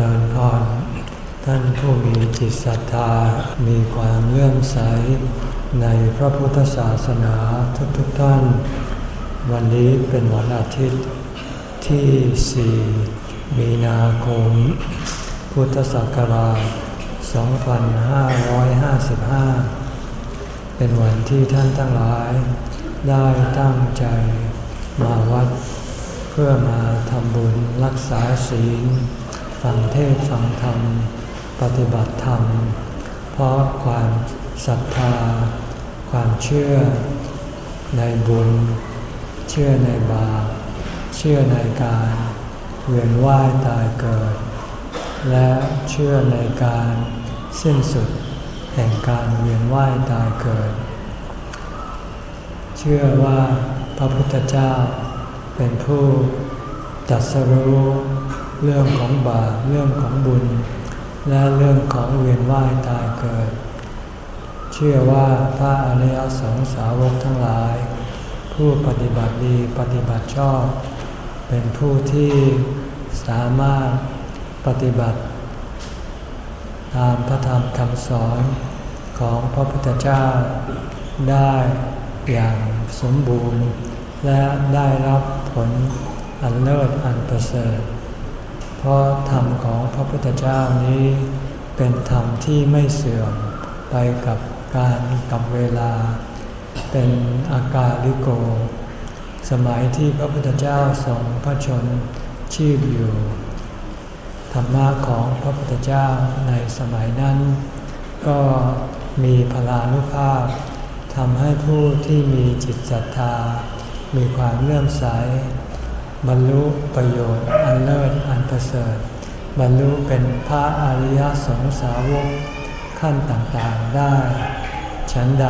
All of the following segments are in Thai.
ริญพร ท่านผู้มีจิตศรัทธา มีความเลื่อมใส ในพระพุทธศาสนาทุกๆทท่าน วันนี้เป็นวันอาทิตย์ที่ 4 มีนาคม พุทธศักราช 2555 เป็นวันที่ท่านทั้งหลาย ได้ตั้งใจมาวัด เพื่อมาทำบุญรักษาศีล ฟังเทศฟังธรรม ปฏิบัติธรรม เพราะความศรัทธา ความเชื่อในบุญ เชื่อในบาปเชื่อในการเวียนว่ายตายเกิด และเชื่อในการสิ้นสุดแห่งการเวียนว่ายตายเกิด เชื่อว่าพระพุทธเจ้าเป็นผู้จัดสรู้ เรื่องของบาปเรื่องของบุญ และเรื่องของเวียนว่ายตายเกิด เชื่อว่าพระอริยสงสาวกทั้งหลาย ผู้ปฏิบัติดีปฏิบัติชอบ เป็นผู้ที่สามารถปฏิบัติ ตามพระธรรมคำสอนของพระพุทธเจ้าได้อย่างสมบูรณ์ และได้รับผลอันเลิศอันประเสริฐ เพราะธรรมของพระพุทธเจ้านี้ เป็นธรรมที่ไม่เสื่อมไปกับการกับเวลา เป็นอากาลิโก สมัยที่พระพุทธเจ้าทรงพระชนชีพอยู่ ธรรมะของพระพุทธเจ้าในสมัยนั้น ก็มีพลานุภาพทำให้ผู้ที่มีจิตศรัทธา มีความเลื่อมใส บรรลุประโยชน์อันเลิศอันประเสริฐ บรรลุเป็นพระอริยสงสาวกขั้นต่างๆได้ ฉันใด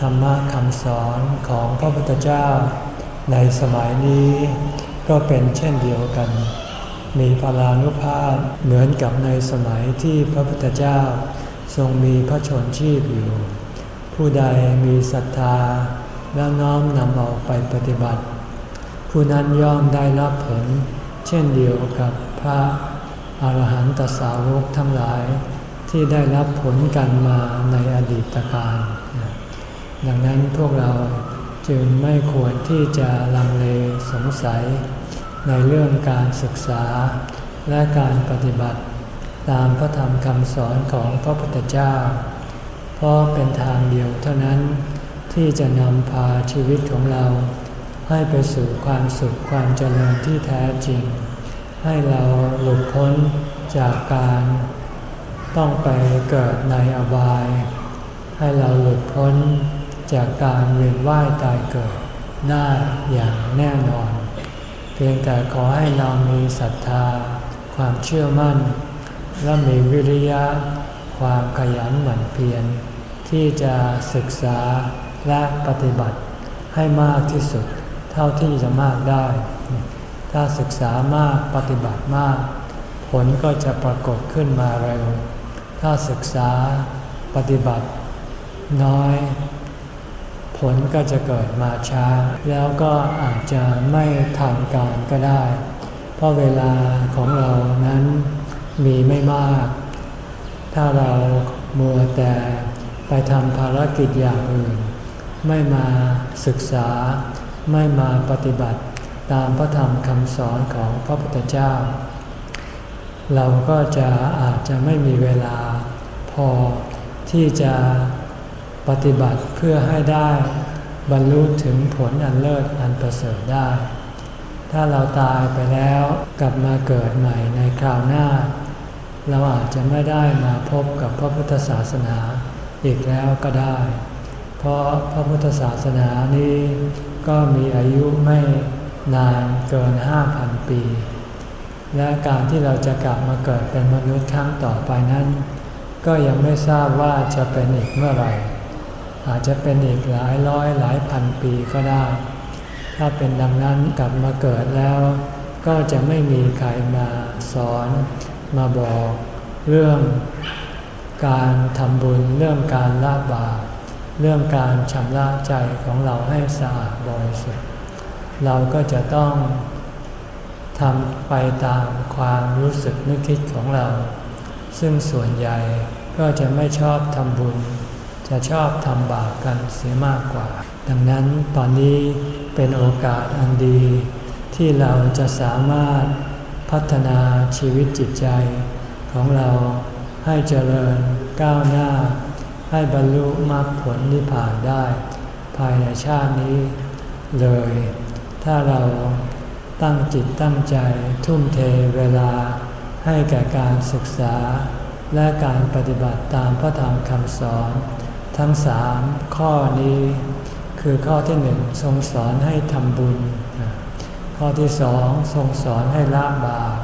ธรรมะคำสอนของพระพุทธเจ้า ในสมัยนี้ก็เป็นเช่นเดียวกัน มีพลานุภาพเหมือนกับในสมัยที่พระพุทธเจ้าทรงมีพระชนชีพอยู่ ผู้ใดมีศรัทธาและน้อมนำเอาไปปฏิบัติ ผู้นั้นย่อมได้รับผล เช่นเดียวกับพระอาหารหันตสาวกทั้งหลายที่ได้รับผลกันมาในอดีตการดังนั้นพวกเราจึงไม่ควรที่จะลังเลสงสัย ในเรื่องการศึกษาและการปฏิบัติ ตามพระธรรมคำสอนของพระพุทธเจ้า เพราะเป็นทางเดียวเท่านั้นที่จะนำพาชีวิตของเรา ให้ไปสู่ความสุขความเจริญที่แท้จริง ให้เราหลุดพ้นจากการต้องไปเกิดในอบาย ให้เราหลุดพ้นจากการเวียนว่ายตายเกิดได้อย่างแน่นอน เพียงแต่ขอให้เรามีศรัทธา ความเชื่อมั่น และมีวิริยะ ความขยันหมั่นเพียรที่จะศึกษาและปฏิบัติให้มากที่สุด เท่าที่จะมากได้ ถ้าศึกษามากปฏิบัติมาก ผลก็จะปรากฏขึ้นมาเร็ว ถ้าศึกษาปฏิบัติน้อย ผลก็จะเกิดมาช้า แล้วก็อาจจะไม่ทันการก็ได้ เพราะเวลาของเรานั้นมีไม่มาก ถ้าเรามัวแต่ไปทำภารกิจอย่างอื่น ไม่มาศึกษา ไม่มาปฏิบัติตามพระธรรมคำสอนของพระพุทธเจ้า เราก็จะอาจจะไม่มีเวลาพอที่จะปฏิบัติเพื่อให้ได้บรรลุถึงผลอันเลิศอันประเสริฐได้ ถ้าเราตายไปแล้วกลับมาเกิดใหม่ในคราวหน้า เราอาจจะไม่ได้มาพบกับพระพุทธศาสนาอีกแล้วก็ได้ เพราะพระพุทธศาสนานี้ ก็มีอายุไม่นานเกินห้าพันปี และการที่เราจะกลับมาเกิดเป็นมนุษย์ครั้งต่อไปนั้น ก็ยังไม่ทราบว่าจะเป็นอีกเมื่อไหร่ อาจจะเป็นอีกหลายร้อยหลายพันปีก็ได้ ถ้าเป็นดังนั้นกลับมาเกิดแล้ว ก็จะไม่มีใครมาสอนมาบอกเรื่องการทำบุญเรื่องการละบาป เรื่องการชำระใจของเราให้สะอาดบริสุทธิ์เราก็จะต้องทำไปตามความรู้สึกนึกคิดของเรา ซึ่งส่วนใหญ่ก็จะไม่ชอบทำบุญ จะชอบทำบาปกันเสียมากกว่า ดังนั้นตอนนี้เป็นโอกาสอันดี ที่เราจะสามารถพัฒนาชีวิตจิตใจของเราให้เจริญก้าวหน้า ให้บรรลุมรรคผลนิพพานได้ ภายในชาตินี้เลย ถ้าเราตั้งจิตตั้งใจทุ่มเทเวลาให้แก่การศึกษา และการปฏิบัติตามพระธรรมคำสอน ทั้งสามข้อนี้ คือข้อที่หนึ่งทรงสอนให้ทำบุญ ข้อที่สองทรงสอนให้ละบาป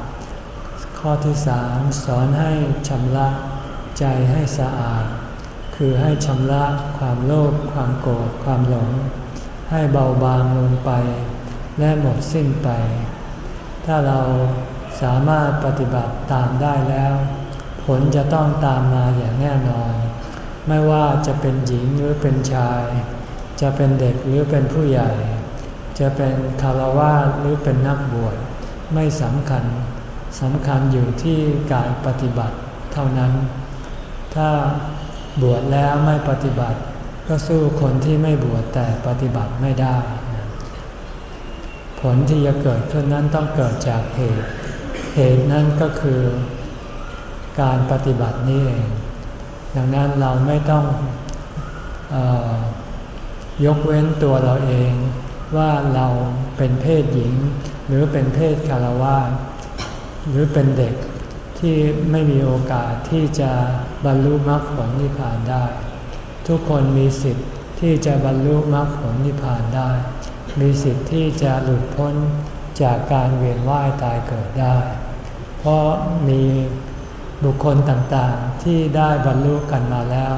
ข้อที่สามสอนให้ชำระใจให้สะอาด คือให้ชำระความโลภความโกรธความหลง ให้เบาบางลงไป และหมดสิ้นไป ถ้าเราสามารถปฏิบัติตามได้แล้ว ผลจะต้องตามมาอย่างแน่นอน ไม่ว่าจะเป็นหญิงหรือเป็นชาย จะเป็นเด็กหรือเป็นผู้ใหญ่ จะเป็นคารวะหรือเป็นนักบวชไม่สำคัญสำคัญอยู่ที่การปฏิบัติเท่านั้น ถ้า บวชแล้วไม่ปฏิบัติ ก็สู้คนที่ไม่บวชแต่ปฏิบัติไม่ได้ ผลที่จะเกิดขึ้นนั้นต้องเกิดจากเหตุ เหตุนั้นก็คือการปฏิบัตินี่เองดังนั้นเราไม่ต้องอยกเว้นตัวเราเองว่าเราเป็นเพศหญิง หรือเป็นเพศคารวะหรือเป็นเด็กที่ไม่มีโอกาสที่จะ บรรลุมรรคผลนิพพานได้ ทุกคนมีสิทธิ์ที่จะบรรลุมรรคผลนิพพานได้ มีสิทธิ์ที่จะหลุดพ้นจากการเวียนว่ายตายเกิดได้ เพราะมีบุคคลต่างๆที่ได้บรรลุกันมาแล้ว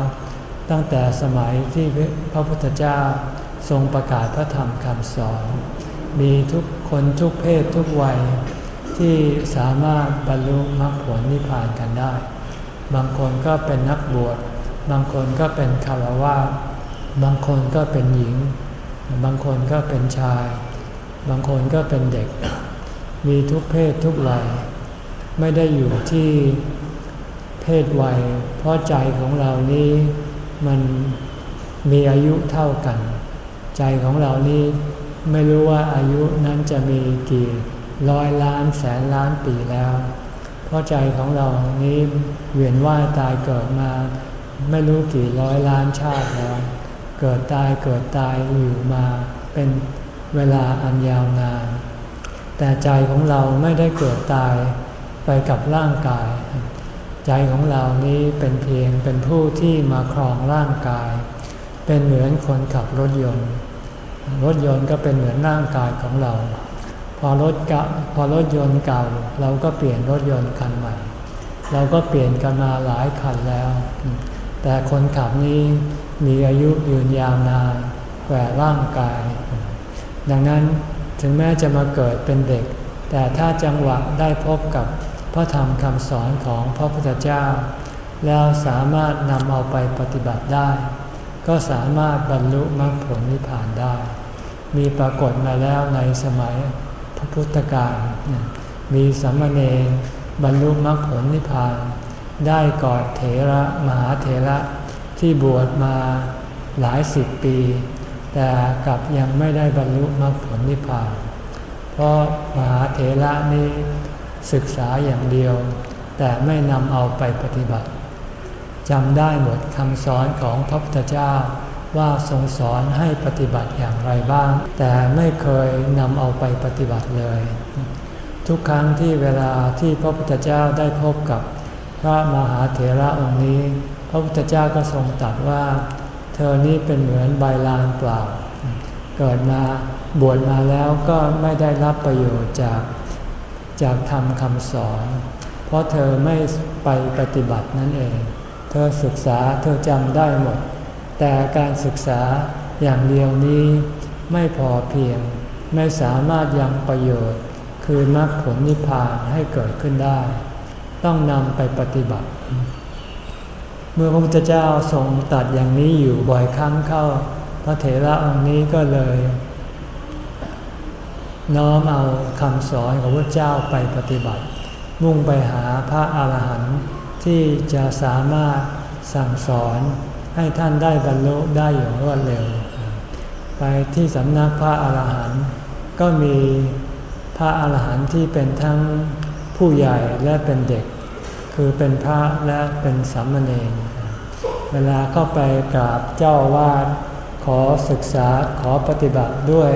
ตั้งแต่สมัยที่พระพุทธเจ้าทรงประกาศพระธรรมคำสอน มีทุกคนทุกเพศทุกวัยที่สามารถบรรลุมรรคผลนิพพานกันได้ บางคนก็เป็นนักบวช บางคนก็เป็นคารวะบางคนก็เป็นหญิง บางคนก็เป็นชาย บางคนก็เป็นเด็ก มีทุกเพศทุกวัยไม่ได้อยู่ที่เพศวัย เพราะใจของเรานี้มันมีอายุเท่ากัน ใจของเรานี้ไม่รู้ว่าอายุนั้นจะมีกี่ร้อยล้านแสนล้านปีแล้ว ราะใจของเรานี้เวียนว่ายตายเกิดมาไม่รู้กี่ร้อยล้านชาติแล้ว เกิดตายเกิดตายอยู่มาเป็นเวลาอันยาวนาน แต่ใจของเราไม่ได้เกิดตายไปกับร่างกาย ใจของเรานี้เป็นเพียงเป็นผู้ที่มาครองร่างกาย เป็นเหมือนคนขับรถยนต์ รถยนต์ก็เป็นเหมือนร่างกายของเรา อรถกพอรถยนต์เก่า เราก็เปลี่ยนรถยนต์คันใหม่ เราก็เปลี่ยนกันมาหลายคันแล้ว แต่คนขับนี้มีอายุยืนยาวนานแกว่าร่างกาย ดังนั้นถึงแม้จะมาเกิดเป็นเด็ก แต่ถ้าจังหวะได้พบกับพระธรรมคำสอนของพระพุทธเจ้า แล้วสามารถนำเอาไปปฏิบัติได้ ก็สามารถบรรลุมรรคผลนิพพานได้ มีปรากฏมาแล้วในสมัย พุทธการมีสัมมาเนบรรลุมรรคผลนิพพาน ได้กอดเถระมหาเถระที่บวชมาหลายสิบปี แต่กลับยังไม่ได้บรรลุมรรคผลนิพพาน เพราะมหาเถระนี้ศึกษาอย่างเดียว แต่ไม่นำเอาไปปฏิบัติจำได้หมดคำสอนของพระพุทธเจ้า ว่าทรงสอนให้ปฏิบัติอย่างไรบ้าง แต่ไม่เคยนำเอาไปปฏิบัติเลย ทุกครั้งที่เวลาที่พระพุทธเจ้าได้พบกับพระมหาเถระองค์นี้ พระพุทธเจ้าก็ทรงตรัสว่า เธอนี้เป็นเหมือนใบลานเปล่า เกิดมาบวชมาแล้วก็ไม่ได้รับประโยชน์จากจากธรรมคำสอน เพราะเธอไม่ไปปฏิบัตินั่นเอง เธอศึกษาเธอจำได้หมด แต่การศึกษาอย่างเดียวนี้ไม่พอเพียง ไม่สามารถยังประโยชน์ คือมรรคผลนิพพานให้เกิดขึ้นได้ ต้องนำไปปฏิบัติ เมื่อพระพุทธเจ้าทรงตัดอย่างนี้อยู่บ่อยครั้งเข้า พระเถระองค์นี้ก็เลย น้อมเอาคำสอนของพระเจ้าไปปฏิบัติ มุ่งไปหาพระอาหารหันต์ที่จะสามารถสั่งสอน ให้ท่านได้บรรลุได้อย่างรวดเร็ว ไปที่สำนักพระอาหารหันต์ก็มีพระอาหารหันต์ที่เป็นทั้งผู้ใหญ่และเป็นเด็ก คือเป็นพระและเป็นสามเณรเวลาเข้าไปกราบเจ้าวาดขอศึกษาขอปฏิบัติด้วย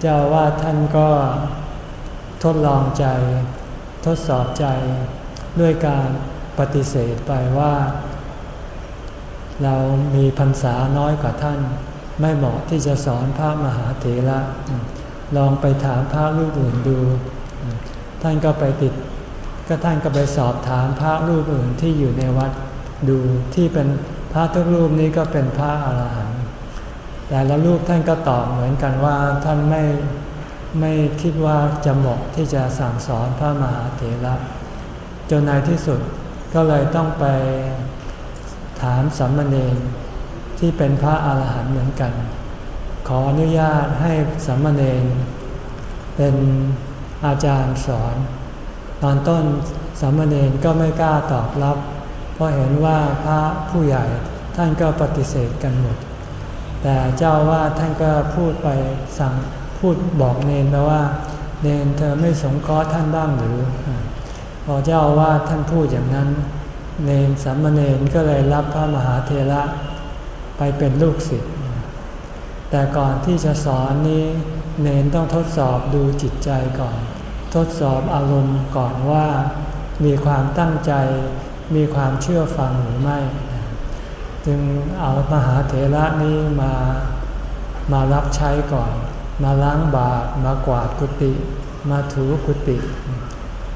เจ้าวาดท่านก็ทดลองใจ ทดสอบใจด้วยการปฏิเสธไปว่า เรามีพรรษาน้อยกว่าท่าน ไม่เหมาะที่จะสอนพระมหาเถระลองไปถามพระรูปอื่นดู ท่านก็ไปติด ก็ท่านก็ไปสอบถามพระรูปอื่นที่อยู่ในวัดดูที่เป็นพระทุกรูปนี้ก็เป็นพระอาหารหันต์แต่ละรูปท่านก็ตอบเหมือนกันว่าท่านไม่ไม่คิดว่าจะเหมาะที่จะสั่งสอนพระมหาเถระจนในที่สุดก็เลยต้องไป ถามสัมมเนรที่เป็นพระอาหารหันต์เหมือนกัน ขออนุญาตให้สัมมเนรเป็นอาจารย์สอน ตอนต้นสัมมเนรก็ไม่กล้าตอบรับ เพราะเห็นว่าพระผู้ใหญ่ท่านก็ปฏิเสธกันหมด แต่เจ้าว่าท่านก็พูดไปสั่งพูดบอกเนนไปว่า เนนเธอไม่สงเคราะห์ท่านบ้างหรือ พอเจ้าว่าท่านพูดอย่างนั้น เนนสัมมเนนก็เลยรับพระมหาเทระไปเป็นลูกศิษย์ แต่ก่อนที่จะสอนนี้เนนต้องทดสอบดูจิตใจก่อน ทดสอบอารมณ์ก่อนว่ามีความตั้งใจ มีความเชื่อฟังหรือไม่ จึงเอามหาเถระนี้มามารับใช้ก่อน มาล้างบาตรมากวาดกุฏิมาถูกุฏิ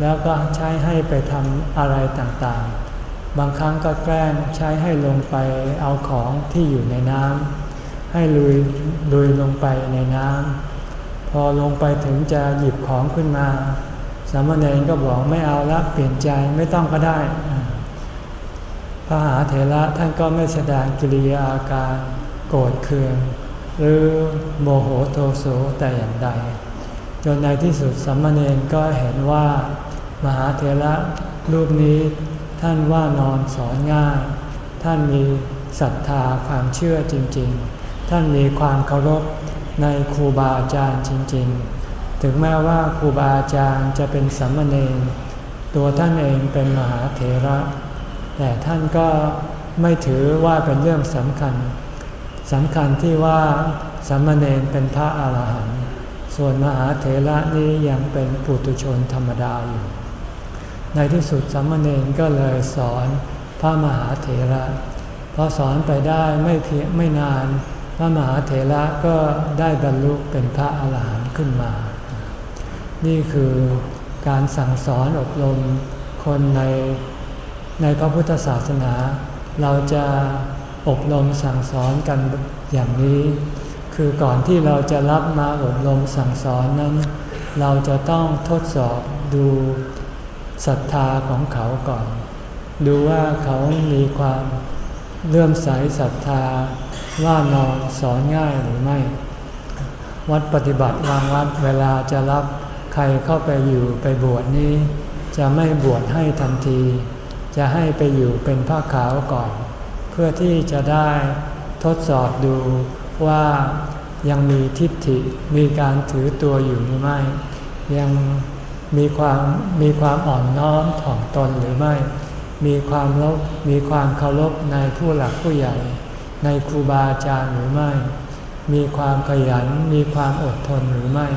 แล้วก็ใช้ให้ไปทำอะไรต่างๆ บางครั้งก็แกล้งใช้ให้ลงไปเอาของที่อยู่ในน้ำให้ลุยลุยลงไปในน้ำพอลงไปถึงจะหยิบของขึ้นมา สามเณรก็บอกไม่เอาละเปลี่ยนใจไม่ต้องก็ได้ พระหาเถระท่านก็ไม่แสดงกิริยาอาการโกรธเคือง หรือโมโหโทโสแต่อย่างใดจนในที่สุดสัมมาเนรก็เห็นว่ามหาเถระรูปนี้ ท่านว่านอนสอนง่าย ท่านมีศรัทธาความเชื่อจริง ๆ ท่านมีความเคารพในครูบาอาจารย์จริง ๆ ถึงแม้ว่าครูบาอาจารย์จะเป็นสัมมาเนรตัวท่านเองเป็นมหาเถระ แต่ท่านก็ไม่ถือว่าเป็นเรื่องสำคัญสำคัญที่ว่าสัมมาเนรเป็นพระอาหารหันต์ส่วนมหาเถระนี้ยังเป็นปุถุชนธรรมดาอยู่ ในที่สุดสัมมาเนรก็เลยสอนพระมหาเถระพอสอนไปได้ไม่เพียงไม่นาน พระมหาเถระก็ได้บรรลุเป็นพระอาหารหันต์ขึ้นมา นี่คือการสั่งสอนอบรมคนในในพระพุทธศาสนา เราจะอบรมสั่งสอนกันอย่างนี้ คือก่อนที่เราจะรับมาอบรมสั่งสอนนั้น เราจะต้องทดสอบดู ศรัทธาของเขาก่อน ดูว่าเขามีความเลื่อมใสศรัทธาว่านอนสอนง่ายหรือไม่ วัดปฏิบัติวางวัดเวลาจะรับใครเข้าไปอยู่ไปบวชนี้ จะไม่บวชให้ทันที จะให้ไปอยู่เป็นผ้าขาวก่อน เพื่อที่จะได้ทดสอบดูว่ายังมีทิฏฐิมีการถือตัวอยู่หรือไม่ ยัง มีความมีความอ่อนน้อมถ่อมตนหรือไม่ มีความลบมีความเคารพในผู้หลักผู้ใหญ่ ในครูบาอาจารย์หรือไม่ มีความขยันมีความอดทนหรือไม่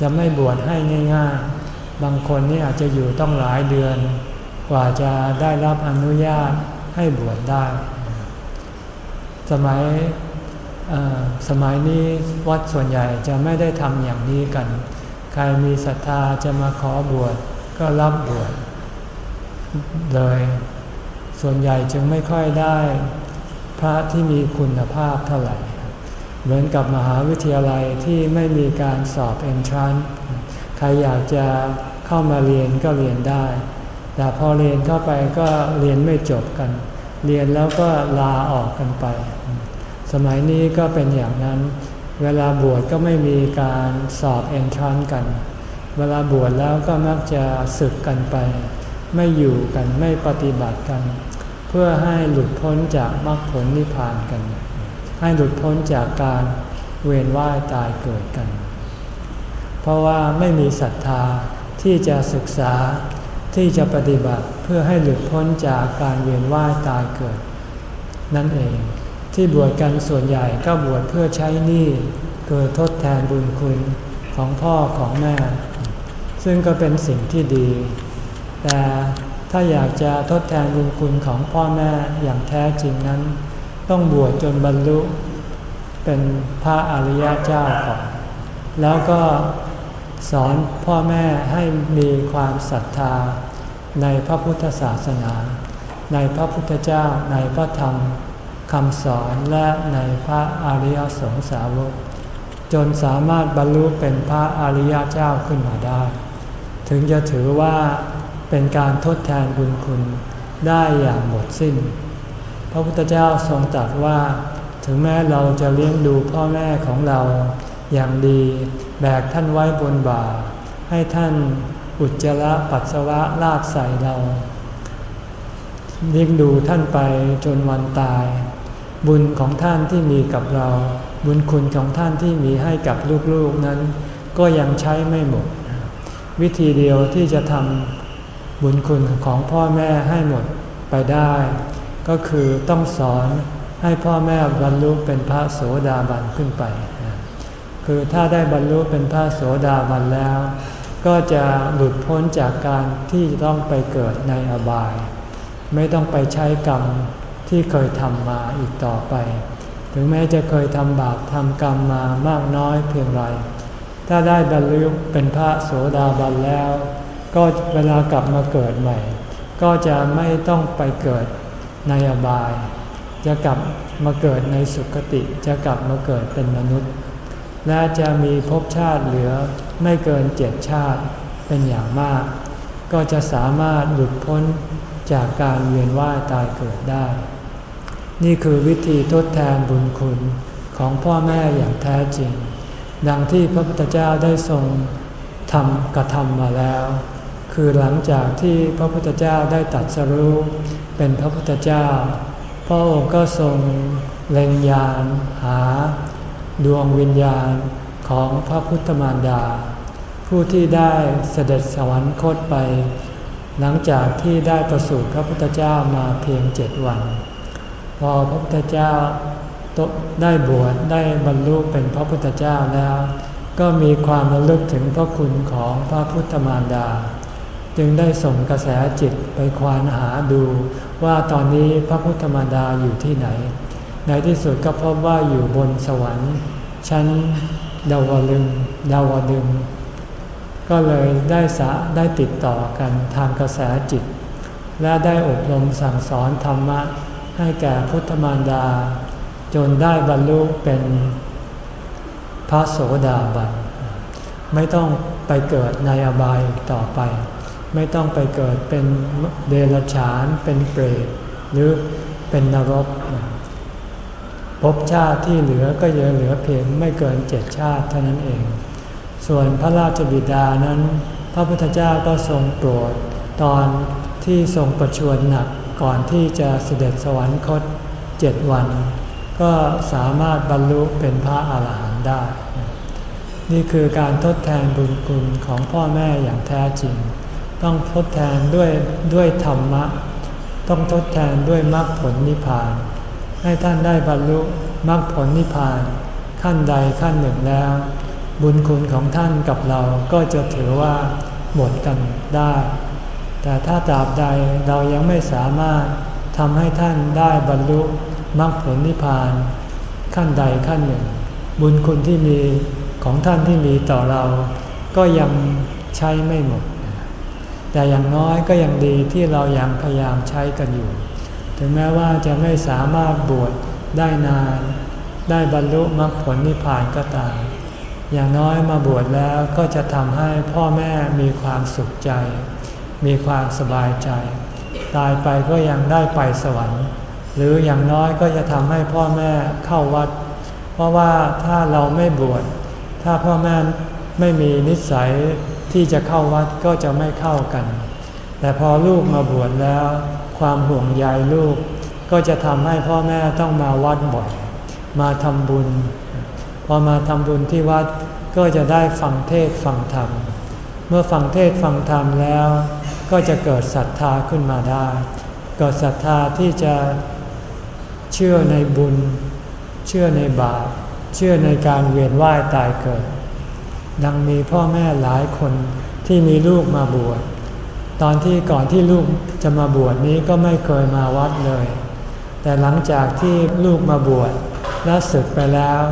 จะไม่บวชให้ง่าย ๆ บางคนนี่อาจจะอยู่ต้องหลายเดือน กว่าจะได้รับอนุญาตให้บวชได้ สมัยสมัยนี้วัดส่วนใหญ่จะไม่ได้ทำอย่างนี้กัน รมีศรัทธาจะมาขอบวชก็รับบวชเลย ส่วนใหญ่จึงไม่ค่อยได้พระที่มีคุณภาพเท่าไหร่ เหมือนกับมหาวิทยาลัยที่ไม่มีการสอบเอนทรานใครอยากจะเข้ามาเรียนก็เรียนได้ แต่พอเรียนเข้าไปก็เรียนไม่จบกัน เรียนแล้วก็ลาออกกันไป สมัยนี้ก็เป็นอย่างนั้น เวลาบวชก็ไม่มีการสอบเอนทรานกัน เวลาบวชแล้วก็มักจะศึกกันไป ไม่อยู่กันไม่ปฏิบัติกัน เพื่อให้หลุดพ้นจากมรรคผลนิพพานกัน ให้หลุดพ้นจากการเวียนว่ายตายเกิดกัน เพราะว่าไม่มีศรัทธาที่จะศึกษาที่จะปฏิบัติเพื่อให้หลุดพ้นจากการเวียนว่ายตายเกิด นั่นเอง ที่บวชกันส่วนใหญ่ก็บวชเพื่อใช้หนี้คือทดแทนบุญคุณของพ่อของแม่ ซึ่งก็เป็นสิ่งที่ดี แต่ถ้าอยากจะทดแทนบุญคุณของพ่อแม่อย่างแท้จริงนั้น ต้องบวชจนบรรลุ เป็นพระอริยเจ้าก่อนแล้วก็สอนพ่อแม่ให้มีความศรัทธาในพระพุทธศาสนา ในพระพุทธเจ้าในพระธรรม คำสอนและในพระอริยสงสาวก จนสามารถบรรลุเป็นพระอริยเจ้าขึ้นมาได้ ถึงจะถือว่าเป็นการทดแทนบุญคุณได้อย่างหมดสิ้น พระพุทธเจ้าทรงตรัสว่า ถึงแม้เราจะเลี้ยงดูพ่อแม่ของเรา อย่างดีแบกท่านไว้บนบ่า ให้ท่านอุจจาระปัสสาวะลาดใส่เราเลี้ยงดูท่านไปจนวันตาย บุญของท่านที่มีกับเรา บุญคุณของท่านที่มีให้กับลูกๆนั้น ก็ยังใช้ไม่หมด วิธีเดียวที่จะทำบุญคุณของพ่อแม่ให้หมดไปได้ ก็คือต้องสอนให้พ่อแม่บรรลุเป็นพระโสดาบันขึ้นไป คือถ้าได้บรรลุเป็นพระโสดาบันแล้ว ก็จะหลุดพ้นจากการที่ต้องไปเกิดในอบาย ไม่ต้องไปใช้กรรม ที่เคยทำมาอีกต่อไป ถึงแม้จะเคยทำบาปทำกรรมมามากน้อยเพียงไร ถ้าได้บรรลุเป็นพระโสดาบันแล้ว ก็เวลากลับมาเกิดใหม่ ก็จะไม่ต้องไปเกิดในอบาย จะกลับมาเกิดในสุคติ จะกลับมาเกิดเป็นมนุษย์ และจะมีภพชาติเหลือไม่เกินเจ็ดชาติเป็นอย่างมาก ก็จะสามารถหลุดพ้นจากการเวียนว่ายตายเกิดได้ นี่คือวิธีทดแทนบุญคุณของพ่อแม่อย่างแท้จริง ดังที่พระพุทธเจ้าได้ทรงทำกระทำมาแล้ว คือหลังจากที่พระพุทธเจ้าได้ตัดสรู้เป็นพระพุทธเจ้า พระองค์ก็ทรงเล็งยานหา ดวงวิญญาณของพระพุทธมารดา ผู้ที่ได้เสด็จสวรรคตไป หลังจากที่ได้ประสูติพระพุทธเจ้ามาเพียงเจ็ดวัน พอพระพุทธเจ้าได้บวชได้บรรลุเป็นพระพุทธเจ้าแล้ว ก็มีความระลึกถึงพระคุณของพระพุทธมารดา จึงได้ส่งกระแสจิตไปควานหาดูว่าตอนนี้พระพุทธมารดาอยู่ที่ไหน ในที่สุดก็พบว่าอยู่บนสวรรค์ชั้นดาวลึงดาวดึง ก็เลยได้สะได้ติดต่อกันทางกระแสจิต และได้อบรมสั่งสอนธรรมะ ให้แก่พุทธมารดา จนได้บรรลุเป็นพระโสดาบัน ไม่ต้องไปเกิดในอบายต่อไป ไม่ต้องไปเกิดเป็นเดรัจฉาน เป็นเปรต หรือเป็นนรก ภพชาติที่เหลือก็ยังเหลือเพียงไม่เกินเจ็ดชาติเท่านั้นเอง ส่วนพระราชบิดานั้น พระพุทธเจ้าก็ทรงโปรดตอนที่ทรงประชวรหนัก ก่อนที่จะเสด็จสวรรคตเจ็ดวัน ก็สามารถบรรลุเป็นพระอาหารหันต์ได้ นี่คือการทดแทนบุญคุณของพ่อแม่อย่างแท้จริง ต้องทดแทนด้วยด้วยธรรมะ ต้องทดแทนด้วยมรรคผลนิพพาน ให้ท่านได้บรรลุมรรคผลนิพพานขั้นใดขั้นหนึ่งแล้ว บุญคุณของท่านกับเราก็จะถือว่าหมดกันได้ แต่ถ้าตราบใดเรายังไม่สามารถทำให้ท่านได้บรรลุมรรคผลนิพพานขั้นใดขั้นหนึ่ง บุญคุณที่มีของท่านที่มีต่อเรา ก็ยังใช้ไม่หมด แต่อย่างน้อยก็ยังดีที่เรายังพยายามใช้กันอยู่ ถึงแม้ว่าจะไม่สามารถบวชได้นาน ได้บรรลุมรรคผลนิพพานก็ตาม อย่างน้อยมาบวชแล้วก็จะทำให้พ่อแม่มีความสุขใจ มีความสบายใจ ตายไปก็ยังได้ไปสวรรค์ หรืออย่างน้อยก็จะทำให้พ่อแม่เข้าวัด เพราะว่าถ้าเราไม่บวชถ้าพ่อแม่ไม่มีนิสัยที่จะเข้าวัดก็จะไม่เข้ากัน แต่พอลูกมาบวชแล้ว ความห่วงใยลูก ก็จะทำให้พ่อแม่ต้องมาวัดบ่อย มาทำบุญ พอมาทำบุญที่วัดก็จะได้ฟังเทศฟังธรรม เมื่อฟังเทศฟังธรรมแล้ว ก็จะเกิดศรัทธาขึ้นมาได้ เกิดศรัทธาที่จะเชื่อในบุญ เชื่อในบาป เชื่อในการเวียนว่ายตายเกิด ดังมีพ่อแม่หลายคนที่มีลูกมาบวช ตอนที่ก่อนที่ลูกจะมาบวชนี้ก็ไม่เคยมาวัดเลย แต่หลังจากที่ลูกมาบวชและศึกไปแล้ว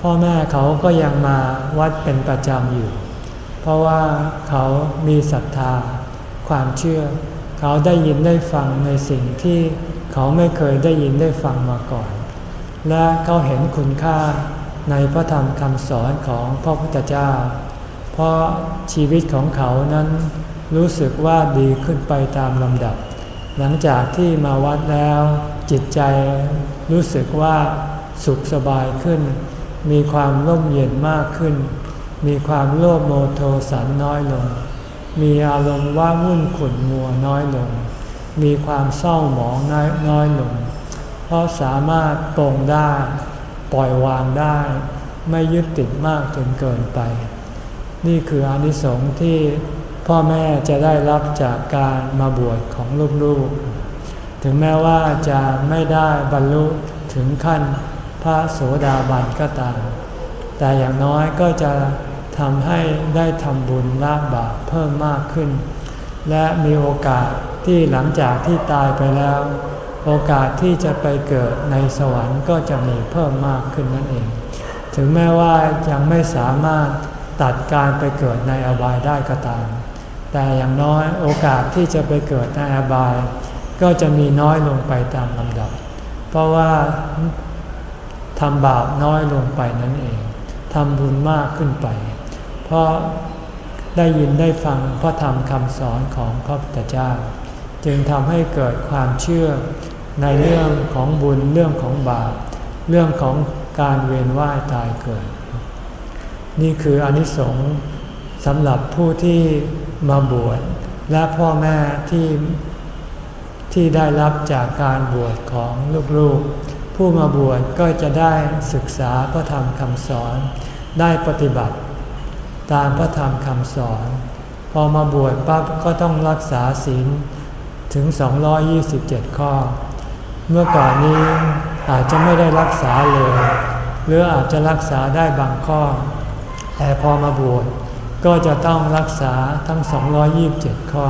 พ่อแม่เขาก็ยังมาวัดเป็นประจำอยู่ เพราะว่าเขามีศรัทธา ความเชื่อ เขาได้ยินได้ฟังในสิ่งที่เขาไม่เคยได้ยินได้ฟังมาก่อน และเขาเห็นคุณค่าในพระธรรมคำสอนของพระพุทธเจ้า เพราะชีวิตของเขานั้นรู้สึกว่าดีขึ้นไปตามลำดับ หลังจากที่มาวัดแล้ว จิตใจรู้สึกว่าสุขสบายขึ้น มีความร่มเย็นมากขึ้น มีความโลภโมโทสันน้อยลง มีอารมณ์ว่าวุ่นขุ่นมัวน้อยลง มีความเศร้าหมองน้อยอยลง เพราะสามารถปรงได้ปล่อยวางได้ ไม่ยึดติดมากจนเกินไป นี่คืออนิสงส์ที่พ่อแม่จะได้รับจากการมาบวชของลูกๆ ถึงแม้ว่าจะไม่ได้บรรลุถึงขั้นพระโสดาบันก็ตาม แต่อย่างน้อยก็จะ ทำให้ได้ทำบุญละบาปเพิ่มมากขึ้น และมีโอกาสที่หลังจากที่ตายไปแล้ว โอกาสที่จะไปเกิดในสวรรค์ก็จะมีเพิ่มมากขึ้นนั่นเอง ถึงแม้ว่ายังไม่สามารถตัดการไปเกิดในอบายได้ก็ตาม แต่อย่างน้อยโอกาสที่จะไปเกิดในอบาย ก็จะมีน้อยลงไปตามลำดับ เพราะว่าทำบาปน้อยลงไปนั่นเองทำบุญมากขึ้นไป เพราะได้ยินได้ฟังพระธรรมคำสอนของพระพุทธเจ้า จึงทำให้เกิดความเชื่อในเรื่องของบุญเรื่องของบาปเรื่องของการเวียนว่ายตายเกิด นี่คืออนิสงส์สำหรับผู้ที่มาบวชและพ่อแม่ที่ที่ได้รับจากการบวชของลูกๆ ผู้มาบวชก็จะได้ศึกษาพระธรรมคำสอน ได้ปฏิบัติ ตามพระธรรมคำสอน พอมาบวชปั๊บก็ต้องรักษาศีลถึง 227 ข้อ เมื่อก่อนนี้อาจจะไม่ได้รักษาเลย หรืออาจจะรักษาได้บางข้อ แต่พอมาบวชก็จะต้องรักษาทั้ง 227 ข้อ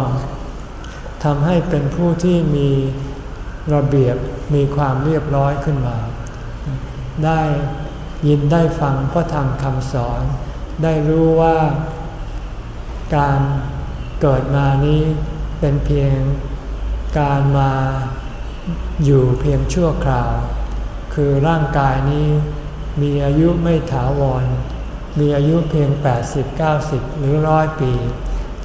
ทำให้เป็นผู้ที่มีระเบียบมีความเรียบร้อยขึ้นมา ได้ยินได้ฟังพระธรรมคำสอน ได้รู้ว่าการเกิดมานี้เป็นเพียงการมาอยู่เพียงชั่วคราว คือร่างกายนี้มีอายุไม่ถาวร มีอายุเพียง 80 90 หรือร้อยปี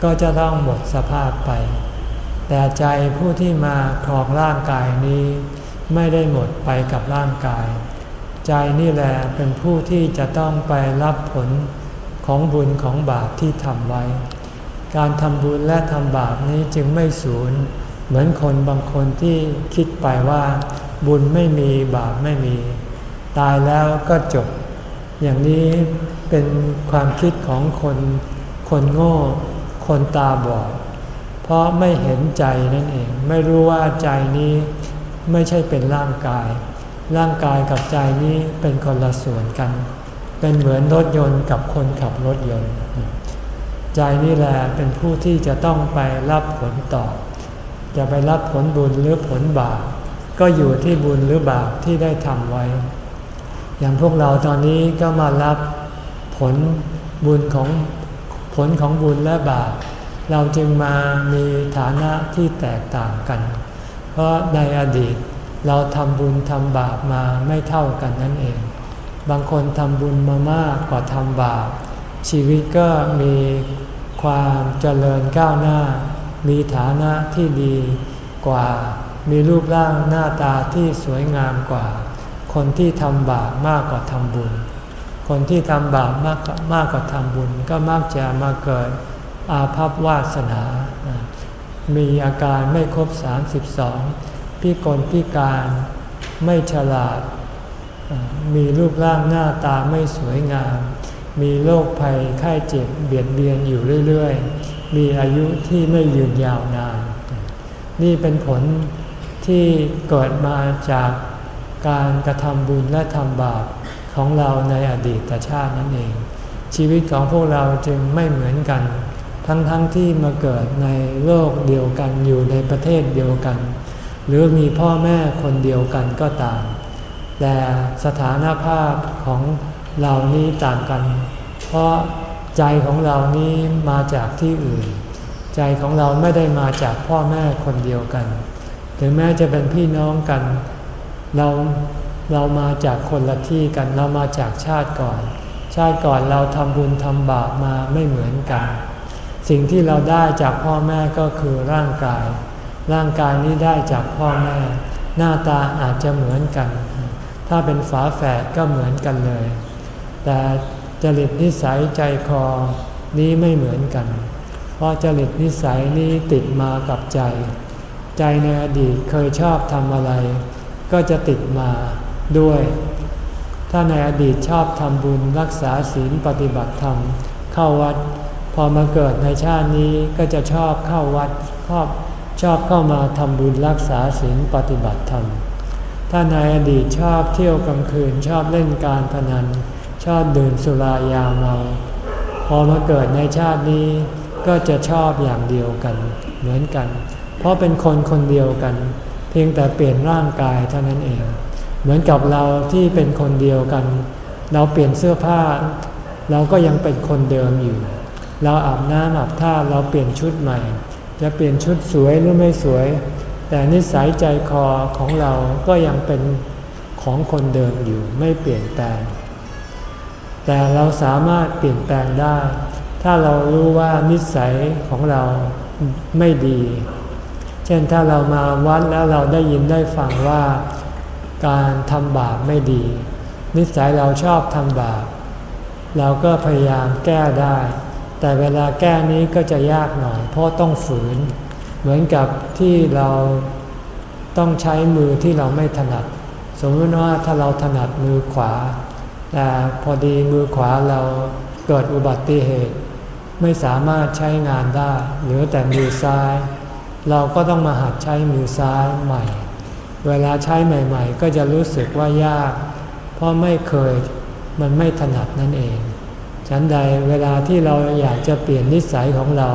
ก็จะต้องหมดสภาพไป แต่ใจผู้ที่มาครองร่างกายนี้ ไม่ได้หมดไปกับร่างกาย ใจนี่แหละเป็นผู้ที่จะต้องไปรับผล ของบุญของบาปที่ทำไว้ การทำบุญและทำบาปนี้จึงไม่สูญ เหมือนคนบางคนที่คิดไปว่า บุญไม่มีบาปไม่มี ตายแล้วก็จบ อย่างนี้เป็นความคิดของคนคนโง่ คนตาบอดเพราะไม่เห็นใจนั่นเอง ไม่รู้ว่าใจนี้ไม่ใช่เป็นร่างกาย ร่างกายกับใจนี้เป็นคนละส่วนกัน เป็นเหมือนรถยนต์กับคนขับรถยนต์ ใจนี่แหละเป็นผู้ที่จะต้องไปรับผลตอบ จะไปรับผลบุญหรือผลบาปก็อยู่ที่บุญหรือบาปที่ได้ทำไว้ อย่างพวกเราตอนนี้ก็มารับผลบุญของผลของบุญและบาปเราจึงมามีฐานะที่แตกต่างกัน เพราะในอดีตเราทำบุญทำบาปมาไม่เท่ากันนั่นเอง บางคนทำบุญมามากกว่าทำบาป ชีวิตก็มีความเจริญก้าวหน้า มีฐานะที่ดีกว่า มีรูปร่างหน้าตาที่สวยงามกว่า คนที่ทำบาปมากกว่าทำบุญ คนที่ทำบาปมากมากกว่าทำบุญ ก็มักจะมาเกิดอาภัพวาสนา มีอาการไม่ครบ 32 พิกลพิการไม่ฉลาด มีรูปร่างหน้าตาไม่สวยงาม มีโรคภัยไข้เจ็บเบียดเบียนอยู่เรื่อย ๆ มีอายุที่ไม่ยืนยาวนาน นี่เป็นผลที่เกิดมาจากการกระทำบุญและทำบาปของเราในอดีตชาตินั่นเอง ชีวิตของพวกเราจึงไม่เหมือนกัน ทั้งๆทที่มาเกิดในโลกเดียวกันอยู่ในประเทศเดียวกัน หรือมีพ่อแม่คนเดียวกันก็ตาม แต่สถานภาพของเรานี้ต่างกัน เพราะใจของเรานี้มาจากที่อื่น ใจของเราไม่ได้มาจากพ่อแม่คนเดียวกัน ถึงแม้จะเป็นพี่น้องกัน เราเรามาจากคนละที่กันเรามาจากชาติก่อน ชาติก่อนเราทำบุญทำบาปมาไม่เหมือนกัน สิ่งที่เราได้จากพ่อแม่ก็คือร่างกาย ร่างกายนี้ได้จากพ่อแม่ หน้าตาอาจจะเหมือนกัน ถ้าเป็นฝาแฝดก็เหมือนกันเลย แต่จริตนิสัยใจคอนี้ไม่เหมือนกัน เพราะจริตนิสัยนี้ติดมากับใจ ใจในอดีตเคยชอบทำอะไร ก็จะติดมาด้วย ถ้าในอดีตชอบทำบุญรักษาศีลปฏิบัติธรรม เข้าวัด พอมาเกิดในชาตินี้ก็จะชอบเข้าวัดชอบชอบเข้ามาทำบุญรักษาศีลปฏิบัติธรรม ถ้าในอดีตชอบเที่ยวกลางคืนชอบเล่นการพนัน ชอบดื่มสุรายาเมา พอมาเกิดในชาตินี้ก็จะชอบอย่างเดียวกัน เหมือนกัน เพราะเป็นคนคนเดียวกัน เพียงแต่เปลี่ยนร่างกายเท่านั้นเอง เหมือนกับเราที่เป็นคนเดียวกัน เราเปลี่ยนเสื้อผ้า เราก็ยังเป็นคนเดิมอยู่ เราอาบน้ำอาบท่าเราเปลี่ยนชุดใหม่ จะเปลี่ยนชุดสวยหรือไม่สวย แต่นิสัยใจคอของเราก็ยังเป็นของคนเดิมอยู่ไม่เปลี่ยนแปลง แต่เราสามารถเปลี่ยนแปลงได้ ถ้าเรารู้ว่านิสัยของเราไม่ดี เช่นถ้าเรามาวัดแล้วเราได้ยินได้ฟังว่าการทำบาปไม่ดี นิสัยเราชอบทำบาป เราก็พยายามแก้ได้ แต่เวลาแก้นี้ก็จะยากหน่อยเพราะต้องฝืน เหมือนกับที่เราต้องใช้มือที่เราไม่ถนัด สมมติว่าถ้าเราถนัดมือขวา แต่พอดีมือขวาเราเกิดอุบัติเหตุ ไม่สามารถใช้งานได้ เหลือแต่มือซ้าย เราก็ต้องมาหัดใช้มือซ้ายใหม่ เวลาใช้ใหม่ ๆ ก็จะรู้สึกว่ายาก เพราะไม่เคยมันไม่ถนัดนั่นเอง ฉันใดเวลาที่เราอยากจะเปลี่ยนนิสัยของเรา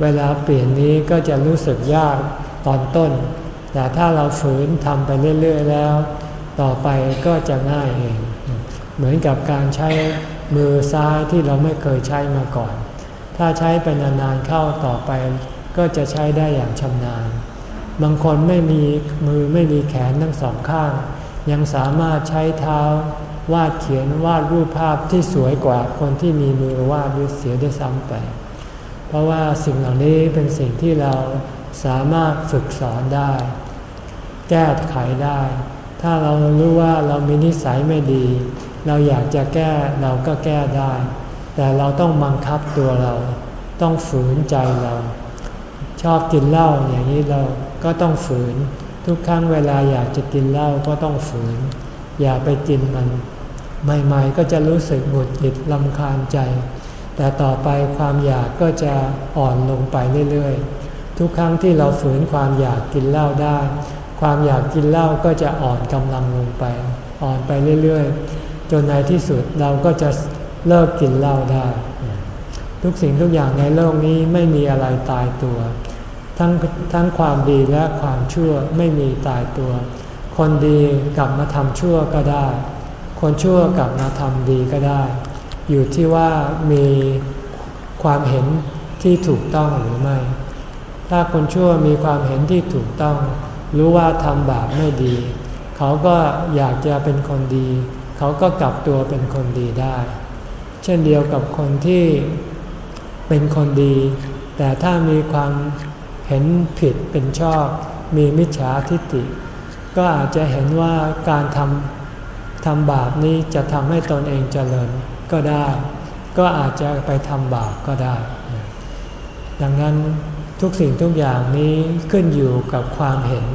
เวลาเปลี่ยนนี้ก็จะรู้สึกยากตอนต้น แต่ถ้าเราฝืนทำไปเรื่อยๆแล้ว ต่อไปก็จะง่ายเอง เหมือนกับการใช้มือซ้ายที่เราไม่เคยใช้มาก่อน ถ้าใช้ไปนานๆเข้าต่อไป ก็จะใช้ได้อย่างชำนาญ บางคนไม่มีมือไม่มีแขนทั้งสองข้าง ยังสามารถใช้เท้าวาดเขียนวาดรูปภาพที่สวยกว่าคนที่มีมือวาดด้วยเสียด้วยซ้ำไป เพราะว่าสิ่งเหล่านี้เป็นสิ่งที่เราสามารถฝึกสอนได้ แก้ไขได้ ถ้าเรารู้ว่าเรามีนิสัยไม่ดี เราอยากจะแก้เราก็แก้ได้ แต่เราต้องบังคับตัวเรา ต้องฝืนใจเรา ชอบกินเหล้าอย่างนี้เราก็ต้องฝืน ทุกครั้งเวลาอยากจะกินเหล้าก็ต้องฝืน อย่าไปกินมัน ใหม่ๆก็จะรู้สึกหงุดหงิดลำคาญใจ แต่ต่อไปความอยากก็จะอ่อนลงไปเรื่อยๆ ทุกครั้งที่เราฝืนความอยากกินเหล้าได้ ความอยากกินเหล้าก็จะอ่อนกำลังลงไป อ่อนไปเรื่อยๆ จนในที่สุดเราก็จะเลิกกินเหล้าได้ ทุกสิ่งทุกอย่างในโลกนี้ไม่มีอะไรตายตัว ทั้งทั้งความดีและความชั่วไม่มีตายตัว คนดีกลับมาทำชั่วก็ได้ คนชั่วกลับมาทำดีก็ได้ อยู่ที่ว่ามีความเห็นที่ถูกต้องหรือไม่ ถ้าคนชั่วมีความเห็นที่ถูกต้อง รู้ว่าทำบาปไม่ดี เขาก็อยากจะเป็นคนดี เขาก็กลับตัวเป็นคนดีได้ เช่นเดียวกับคนที่เป็นคนดี แต่ถ้ามีความเห็นผิดเป็นชอบ มีมิจฉาทิฏฐิก็อาจจะเห็นว่าการทำทำบาปนี้จะทำให้ตนเองเจริญ ก็ได้ ก็อาจจะไปทำบาปก็ได้ ดังนั้นทุกสิ่งทุกอย่างนี้ขึ้นอยู่กับความเห็น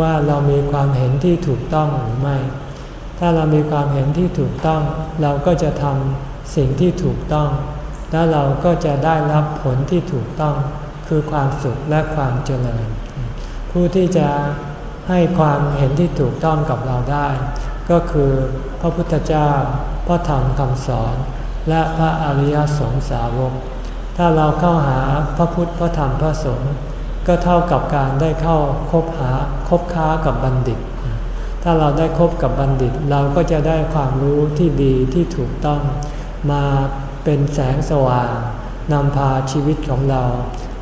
ว่าเรามีความเห็นที่ถูกต้องหรือไม่ ถ้าเรามีความเห็นที่ถูกต้อง เราก็จะทำสิ่งที่ถูกต้อง แล้วเราก็จะได้รับผลที่ถูกต้องคือความสุขและความเจริญ ผู้ที่จะให้ความเห็นที่ถูกต้องกับเราได้ ก็คือพระพุทธเจ้า พระธรรมคำสอนและพระอริยสงสาวก ถ้าเราเข้าหาพระพุทธพระธรรมพระสงฆ์ก็เท่ากับการได้เข้าคบหาคบค้ากับบัณฑิต ถ้าเราได้คบกับบัณฑิต เราก็จะได้ความรู้ที่ดีที่ถูกต้อง มาเป็นแสงสว่างนำพาชีวิตของเรา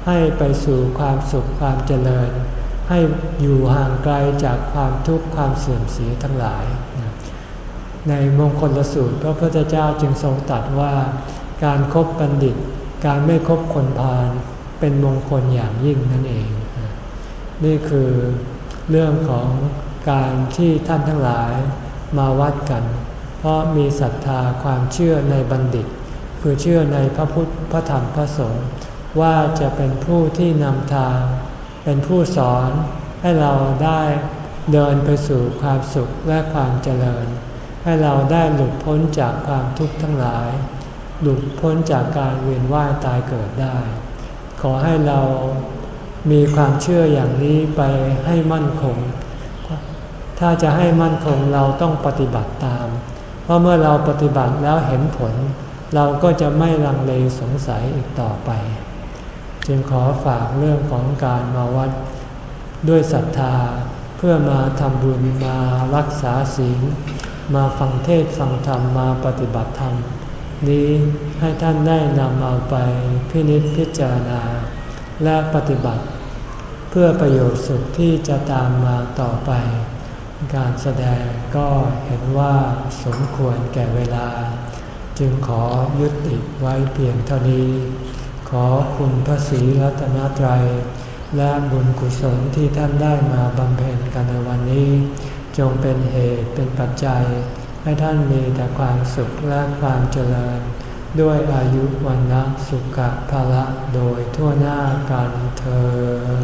ให้ไปสู่ความสุขความเจริญ ให้อยู่ห่างไกลจากความทุกข์ความเสื่อมเสียทั้งหลาย ในมงคลสูตรพระพุทธเจ้าจึงทรงตรัสว่าการครบบัณฑิต การไม่คบคนพาลเป็นมงคลอย่างยิ่งนั่นเอง นี่คือเรื่องของการที่ท่านทั้งหลายมาวัดกัน เพราะมีศรัทธาความเชื่อในบัณฑิต คือเชื่อในพระพุทธพระธรรมพระสงฆ์ว่าจะเป็นผู้ที่นำทาง เป็นผู้สอนให้เราได้เดินไปสู่ความสุขและความเจริญ ให้เราได้หลุดพ้นจากความทุกข์ทั้งหลาย หลุดพ้นจากการเวียนว่ายตายเกิดได้ ขอให้เรามีความเชื่ออย่างนี้ไปให้มั่นคง ถ้าจะให้มั่นคงเราต้องปฏิบัติตาม เพราะเมื่อเราปฏิบัติแล้วเห็นผล เราก็จะไม่ลังเลสงสัยอีกต่อไป จึงขอฝากเรื่องของการมาวัด ด้วยศรัทธาเพื่อมาทำบุญมารักษาศีล มาฟังเทศฟังธรรมมาปฏิบัติธรรม นี้ให้ท่านได้นำเอาไปพินิจพิจารณา และปฏิบัติ เพื่อประโยชน์สุขที่จะตามมาต่อไป การแสดงก็เห็นว่าสมควรแก่เวลา จึงขอยุติไว้เพียงเท่านี้ ขอคุณพระศรีรัตนตรัยและบุญกุศลที่ท่านได้มาบำเพ็ญกันในวันนี้ จงเป็นเหตุเป็นปัจจัย ให้ท่านมีแต่ความสุขและความเจริญ ด้วยอายุวันนะสุขภาละโดยทั่วหน้ากันเธอ